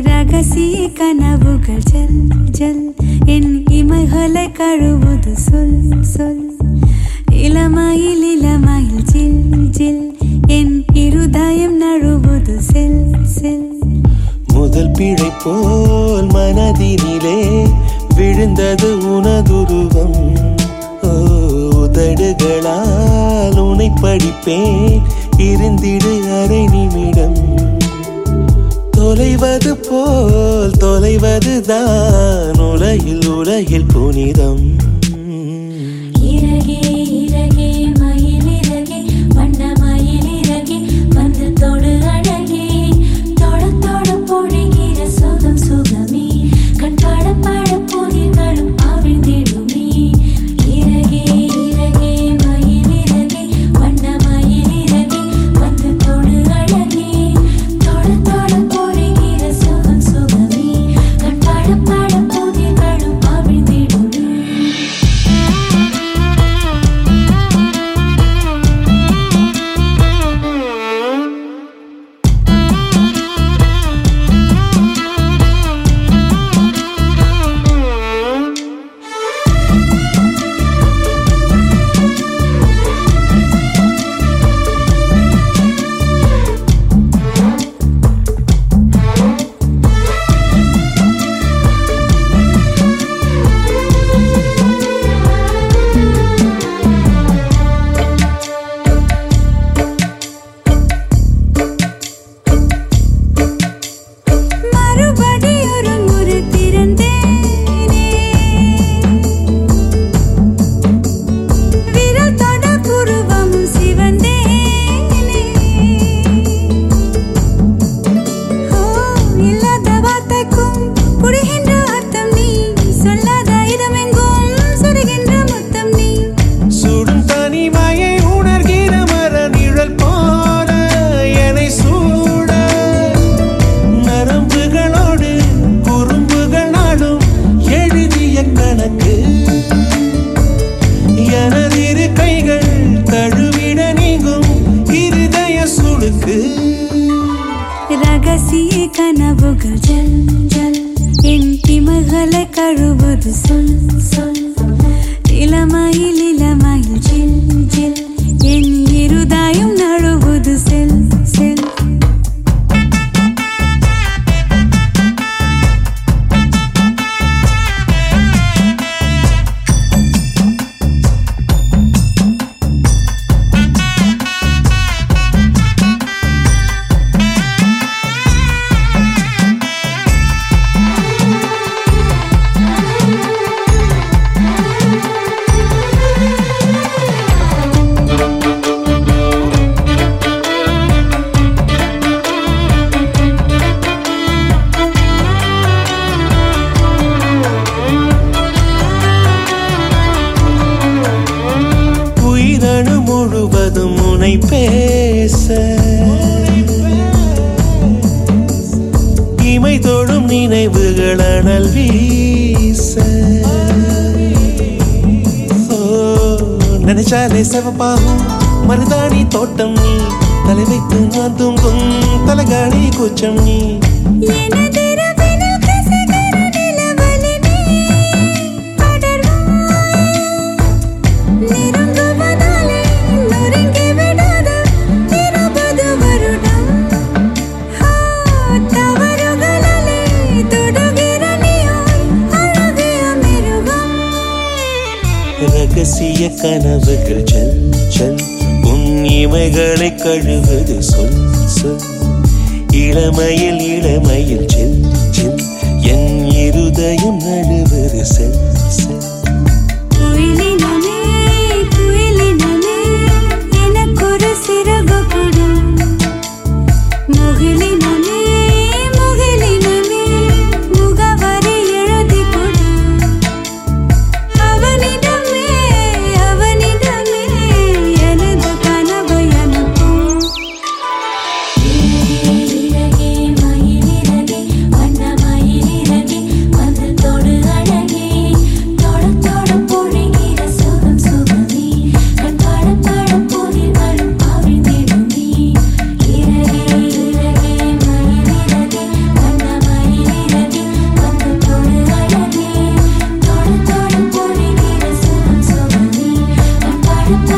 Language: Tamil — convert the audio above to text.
ரகசிய கனவுகள் ஜல் ஜல். என் இமைகளை கழுவுது சொல் சொல். இளமையில் இளமையில் ஜில் ஜில். என் இருதயம் நழுவுது செல் செல். முதல் பிழை போல் மனதினிலே விழுந்தது உனதுருவம் உதடுகளால் உனை படிப்பேன். இருந்திடு தொலைவது போல் தொலைவதுதான் உலகில் உலகில் புனிதம். இறகே எனக்கு. எனதிரு கைகள் தழுவிட நீங்கும் இருதய சுடுக்கு ரகசிய கனவுகள் ஜல் ஜல் என் திமகளை கழுவது சொல் சொல். இளமையில் முழுவதும் பேச. இமை தொடும் நினைவுகள் அனல் வீச. நினைச்சாலே செவப்பாகும். மருதாணி தோட்டம் நீ தலை வைத்து நான் தூங்கும். தலகாணி கூச்சம் நீ. பேசிய கனவுகள் ஜல் ஜல் உன் இமைகளை கழுவது சொல் சொல். இளமையில் இளமையில் ஜில் ஜில் என் இருதயம் நழுவது செல் செல். Gotta